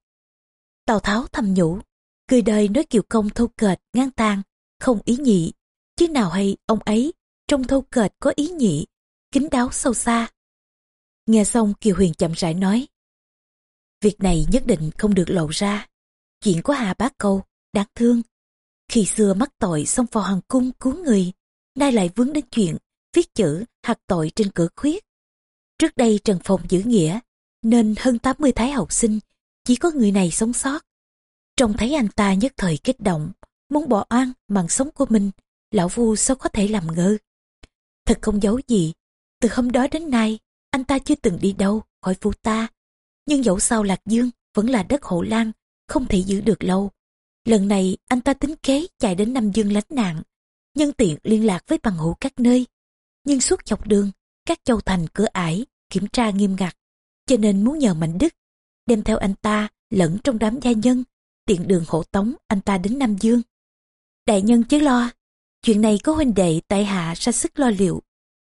Tào Tháo thầm nhủ, cười đời nói Kiều Công thâu kệch ngang tàn, không ý nhị, chứ nào hay ông ấy trong thâu kệch có ý nhị, kính đáo sâu xa. Nghe xong Kiều Huyền chậm rãi nói, việc này nhất định không được lộ ra. Chuyện của Hà Bá Câu, đáng thương. Khi xưa mắc tội xông vào hoàng cung cứu người, nay lại vướng đến chuyện viết chữ hạt tội trên cửa khuyết. Trước đây Trần Phong giữ nghĩa, nên hơn 80 thái học sinh, chỉ có người này sống sót. Trông thấy anh ta nhất thời kích động, muốn bỏ oan mạng sống của mình, lão vu sao có thể làm ngơ. Thật không giấu gì, từ hôm đó đến nay, anh ta chưa từng đi đâu khỏi phủ ta. Nhưng dẫu sao Lạc Dương vẫn là đất hộ lan, không thể giữ được lâu. Lần này anh ta tính kế chạy đến Nam Dương lánh nạn, nhân tiện liên lạc với bằng hữu các nơi. Nhưng suốt dọc đường, các châu thành cửa ải, kiểm tra nghiêm ngặt, cho nên muốn nhờ Mạnh Đức đem theo anh ta lẫn trong đám gia nhân, tiện đường hộ tống anh ta đến Nam Dương. Đại nhân chứ lo, chuyện này có huynh đệ tại hạ ra sức lo liệu.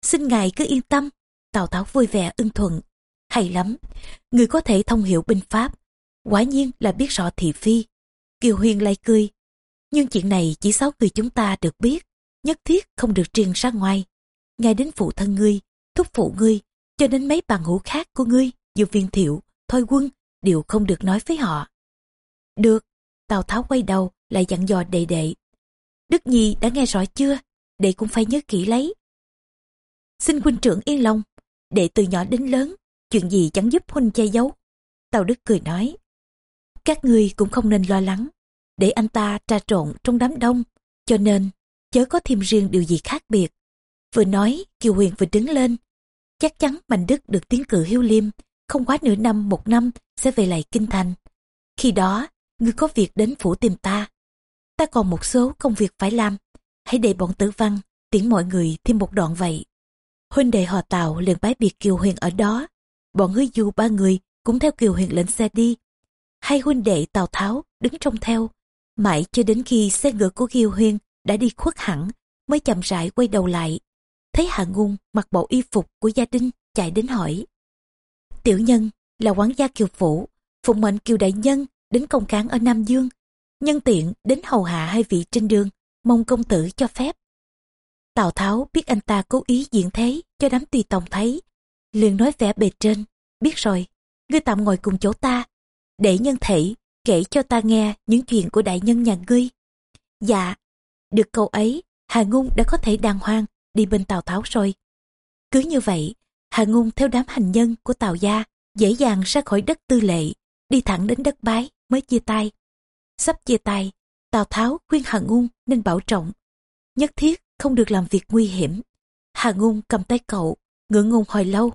Xin ngài cứ yên tâm, Tào Tháo vui vẻ ưng thuận. Hay lắm, người có thể thông hiểu binh pháp, quả nhiên là biết rõ thị phi. Kiều huyên lại cười, nhưng chuyện này chỉ sáu người chúng ta được biết, nhất thiết không được truyền ra ngoài. Ngay đến phụ thân ngươi, thúc phụ ngươi, cho đến mấy bằng hữu khác của ngươi, như viên thiệu, thôi quân, đều không được nói với họ. Được, Tào Tháo quay đầu, lại dặn dò đệ đệ. Đức Nhi đã nghe rõ chưa? Đệ cũng phải nhớ kỹ lấy. Xin huynh trưởng yên lòng, đệ từ nhỏ đến lớn, chuyện gì chẳng giúp huynh che giấu. Tào Đức cười nói. Các ngươi cũng không nên lo lắng, để anh ta tra trộn trong đám đông, cho nên chớ có thêm riêng điều gì khác biệt. Vừa nói, Kiều Huyền vừa đứng lên. Chắc chắn Mạnh Đức được tiến cử hiếu liêm, không quá nửa năm một năm sẽ về lại Kinh Thành. Khi đó, ngươi có việc đến phủ tìm ta. Ta còn một số công việc phải làm, hãy để bọn tử văn tiễn mọi người thêm một đoạn vậy. Huynh đệ họ Tào liền bái biệt Kiều Huyền ở đó. Bọn hứa du ba người cũng theo Kiều Huyền lên xe đi. Hai huynh đệ Tào Tháo đứng trông theo. Mãi cho đến khi xe ngựa của Kiều Huyền đã đi khuất hẳn mới chậm rãi quay đầu lại. Thấy Hạ Ngung mặc bộ y phục của gia đình chạy đến hỏi. Tiểu nhân là quán gia Kiều Phủ, phụng mệnh Kiều Đại Nhân đến công cán ở Nam Dương. Nhân tiện đến hầu hạ hai vị trên đường, mong công tử cho phép. Tào Tháo biết anh ta cố ý diện thế cho đám tùy tòng thấy. liền nói vẻ bề trên, biết rồi, ngươi tạm ngồi cùng chỗ ta. Để nhân thể, kể cho ta nghe những chuyện của đại nhân nhà ngươi. Dạ, được câu ấy, Hà Ngung đã có thể đàng hoàng đi bên Tào Tháo rồi. Cứ như vậy, Hà Ngung theo đám hành nhân của Tào Gia dễ dàng ra khỏi đất tư lệ, đi thẳng đến đất bái mới chia tay. Sắp chia tay, Tào Tháo khuyên Hà Ngung nên bảo trọng. Nhất thiết không được làm việc nguy hiểm. Hà Ngung cầm tay cậu, ngưỡng ngùng hồi lâu.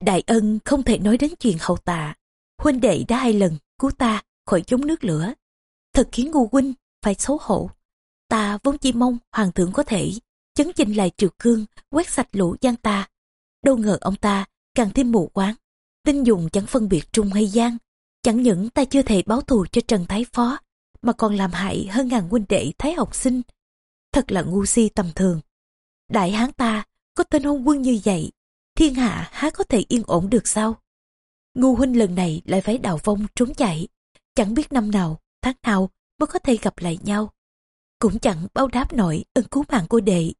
Đại ân không thể nói đến chuyện hậu tạ. Huynh đệ đã hai lần cứu ta khỏi chống nước lửa. Thật khiến ngu huynh phải xấu hổ. Ta vốn chỉ mong hoàng thượng có thể chấn chỉnh lại triều cương, quét sạch lũ gian ta. Đâu ngờ ông ta càng thêm mù quáng, tin dùng chẳng phân biệt trung hay gian. Chẳng những ta chưa thể báo thù cho Trần Thái Phó, mà còn làm hại hơn ngàn huynh đệ Thái học sinh. Thật là ngu si tầm thường. Đại hán ta có tên hôn quân như vậy, thiên hạ há có thể yên ổn được sao? Ngu huynh lần này lại phải đào vong trốn chạy, chẳng biết năm nào, tháng nào mới có thể gặp lại nhau. Cũng chẳng báo đáp nổi ơn cứu mạng của đệ.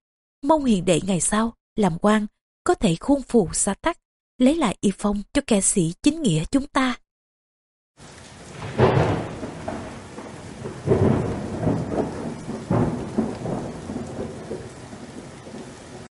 Mong hiền đệ ngày sau, làm quan, có thể khuôn phù xa tắc, lấy lại y phong cho kẻ sĩ chính nghĩa chúng ta.